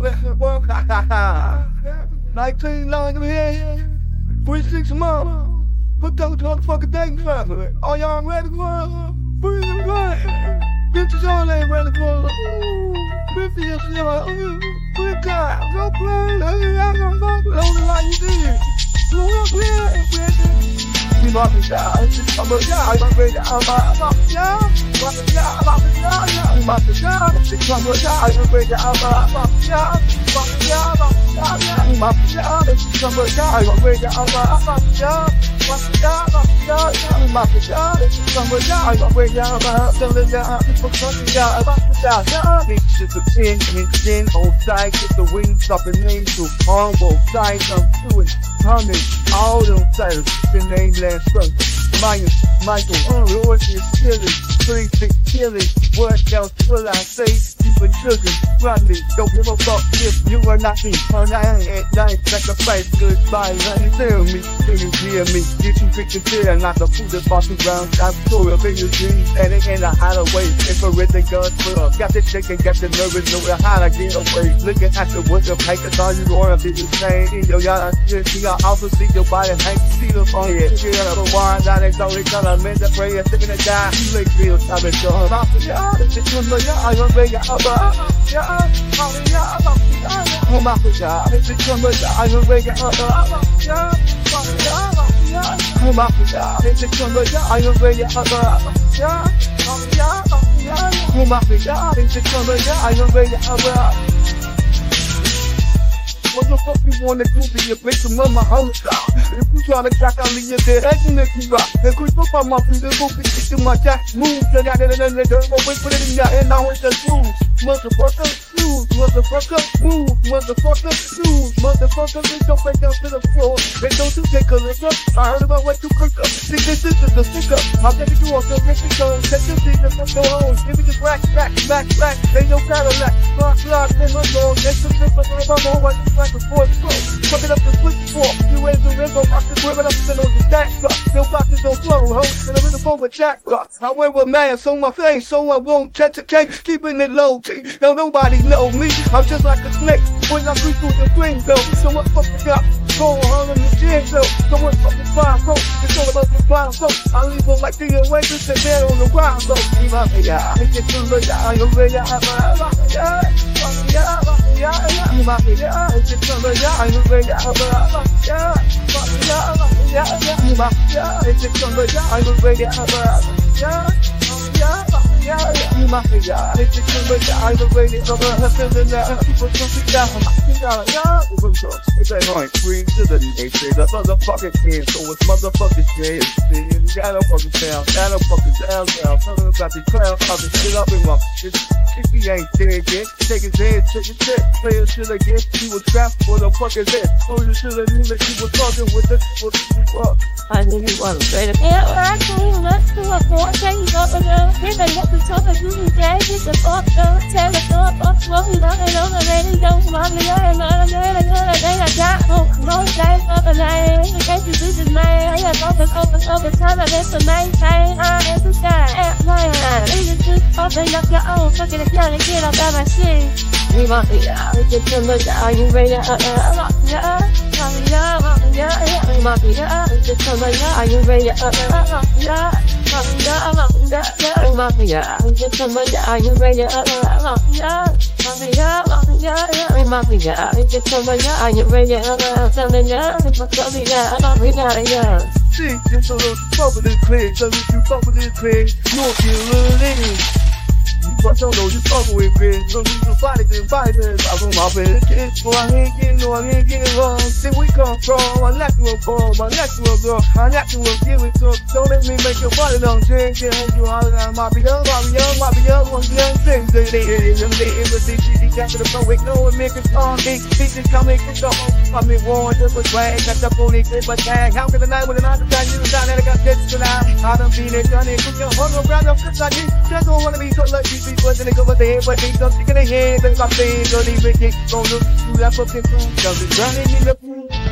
work. 19 long here. Three six months. Put those motherfucking things up. Are y'all ready ready for it. Fifty years. Go play. I'm gonna go. You must be down. I'm a guy. I'm ready. I'm a I'm a down. I'm a down. I'm a down. You must be down. I'm a guy. I'm ready. I'm a I'm a down. I'm a down. I'm a down. You must be down. I'm a guy. I'm ready. I'm a I'm a down. Both sides get the wings up and name to on both sides I'm doing coming all them sides the name last from Myers, Michael, oh Lord is killing, three six killing, what else will I say? Sugar, run me, don't give a fuck if you are not me. On I at night, sacrifice goodbye, honey, tell me, can you hear me? You Get you picture clear, not the food that's bossy ground. I'm up in your dreams, and it in a hideaway. Infrared the guns full, got the chicken, got the nervous, know how to get away. Looking at the wood, the papers on you, or a bit insane. In your yard, I see your see your body hang, see the phone, yeah. Get up a wine, down and don't gonna mend the prayer, sticking it down. You make real, I've been it's a good look, yeah, be it's a look, yeah, I'm gonna bring it up, my my what the fuck you wanna do to your bitch and mama house If you tryna crack on me, you're dead, I can make you rock And quick up on my feet, go get stick to my jack Move, I got it in the dirt, but wait for it in your hand, now it's the shoes Motherfucker, motherfucker, move, motherfucker, shoes Motherfucker, bitch, don't down to the floor. And don't you take a up, I heard about what you cook up. See, this is the stick up, I'll take you off the record gun Set your feet up, go home, give me the rack, back, back, back Ain't no Cadillac, rock, rock, in my door. Get some different, I'm on what you like a sports pro. Fucking up the switchboard, you raise the river, rock the river. Up and on the stack. Still pockets don't flow, ho, and I'm in the phone with jack. I wear a mask on my face, so I won't catch a cake, keeping it low. Now nobody know me, I'm just like a snake when I creep through the green belt. So what fucking got? Go on in the gym though, so what fucking fire flow? It's all about the fire flow. I leave them like the Oasis and they're on the ground though. Keep up, yeah, I get to look, yeah, I'm ready, yeah, yeah, yeah, yeah, yeah, my yeah, it's just another yeah, I'm ready, yeah, yeah, yeah, yeah, yeah, my yeah, it's just another yeah, I'm ready, yeah, yeah, yeah, yeah, my yeah, it's just another yeah, I'm ready, yeah, feeling that people don't be down, yeah, yeah, it's a point, free to the nation, the motherfucking kid, so it's motherfucking shit, you gotta fucking down, gotta fucking down, down, talking about the clown, talking shit up in my shit, if he ain't dead yet, take his head, take his head, play his shit again, he was trapped for the fucking head, oh, you should have he was talking with the, the. I knew you wanted to Yeah, I told him four change up and. Then they get the top of you and gave it the fuck up, tell it up, up, slow, you know, and the lady, don't me, I am not a man, I a day, I got hope, days up and I ain't, in case this, man, I have open, open, open, time, I have to maintain, I am the sky, at eye, it is just open up your own, fucking y'all get up out my shit. We want to yeah, get to look at you ready? Uh, uh, uh, yeah, uh, yeah, uh, yeah, yeah, we want to yeah, we get to look at are you ready? Uh, uh, uh, yeah, uh, yeah, uh, yeah, yeah, we want to yeah, we get to look at are you ready? Uh, uh, uh, yeah, uh, yeah, uh, yeah, yeah, we want to yeah, we get to look at are you ready? Uh, uh, uh, yeah, we want to yeah, uh, we got it, yeah. See, just a little bubble is clear, so if you bubble is clear, you'll feel a little. But don't know you fuck with bitch. Don't you do body to body to I from my bitch. Kids, boy, I ain't getting no, I ain't getting wrong. See, we come from my natural form, my natural girl, my natural give it to. Don't let me make your body don't change. Yeah, you all around, might be young, might be young, might be young, one young thing. They, they, they, they, they, they, they, they, got to the phone with no one make it on me. Bitches coming, kick off. I mean, warn, just a drag, got the pony, clip a tag. How can night with an other time you down there, got this to now. I done been it, done it, put your hung around, I'm cause I need. Just don't wanna be so lucky, people, then they go with the head, but they don't stick in the head. That's my thing, so they make it, gon' look that fucking phone. Cause it's running in the pool.